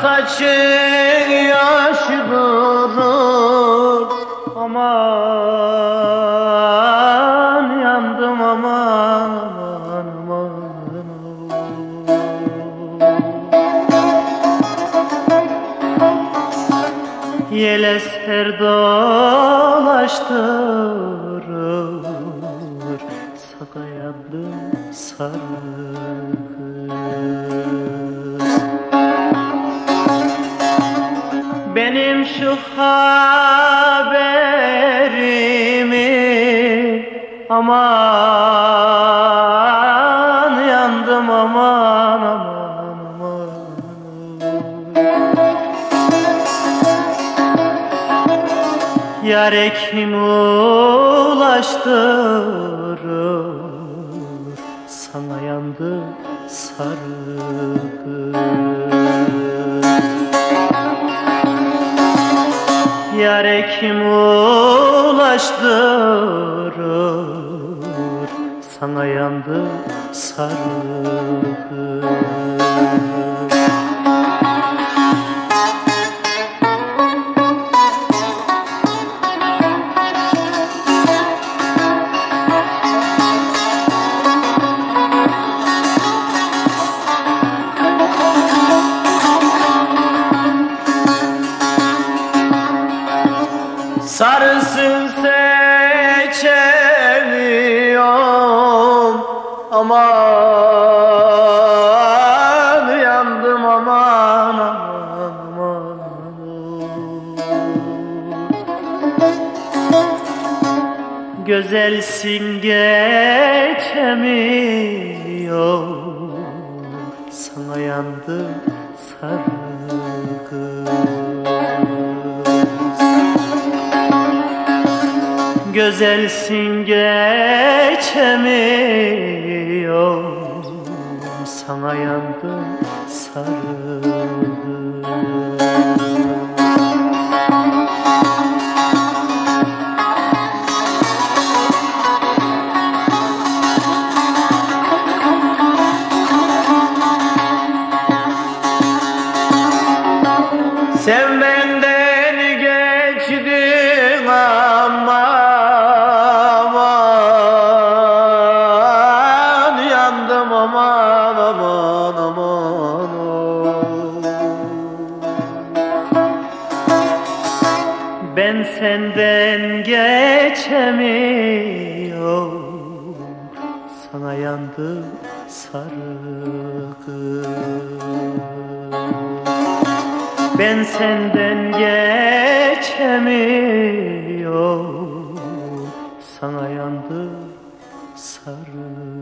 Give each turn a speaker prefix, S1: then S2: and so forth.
S1: saçın yaş durur Aman yandım aman aman aman. Yele ser dolaştırır Sakayandı sarı şu haberimi Aman yandım aman aman aman. Yare kim ulaştırır Sana yandı sarı Yare kim ulaştırır. Sana yandı sarı Sarısın seçemiyorum. Aman yandım aman aman aman. Güzelsin geçemiyorum. Sana yandım sarı Güzelsin geçemiyorum. Sana yandım sarı Sen benden senden geçemiyorum Sana yandım sarı ben senden geçemiyorum Sana yandı sarı